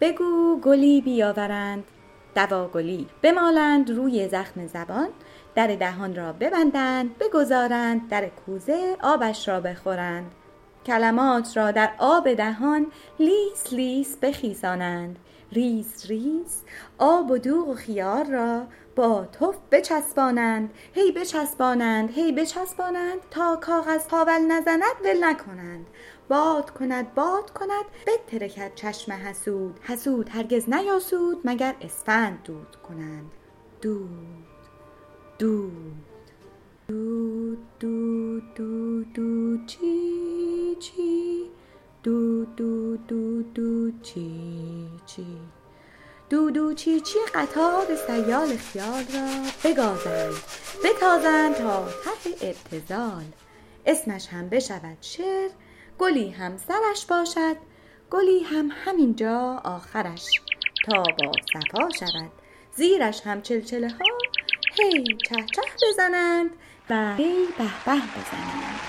بگو گلی بیاورند. دوا گلی بمالند روی زخم زبان. در دهان را ببندند بگذارند در کوزه آبش را بخورند. کلمات را در آب دهان لیس لیس بخیسانند ریز ریز آب و دوغ و خیار را با تف بچسبانند. هی بچسبانند هی بچسبانند تا کاغذ هاول نزند ول نکنند. باد کند باد کند. بترکد چشم حسود. حسود هرگز نیاسود مگر اسفند دود کنند. دود دود دود دود دود دود چی چی؟ دود دود دود دود چی چی؟ دودو چی چی؟ قطار سیال خیال را بگازند. بتازند تا ته ابتذال اسمش هم بشود شعر. گلی هم سرش باشد گلی هم همینجا آخرش تا با صفا شود. زیرش هم چلچله ها هی چه چه بزنند و هی به به بزنند.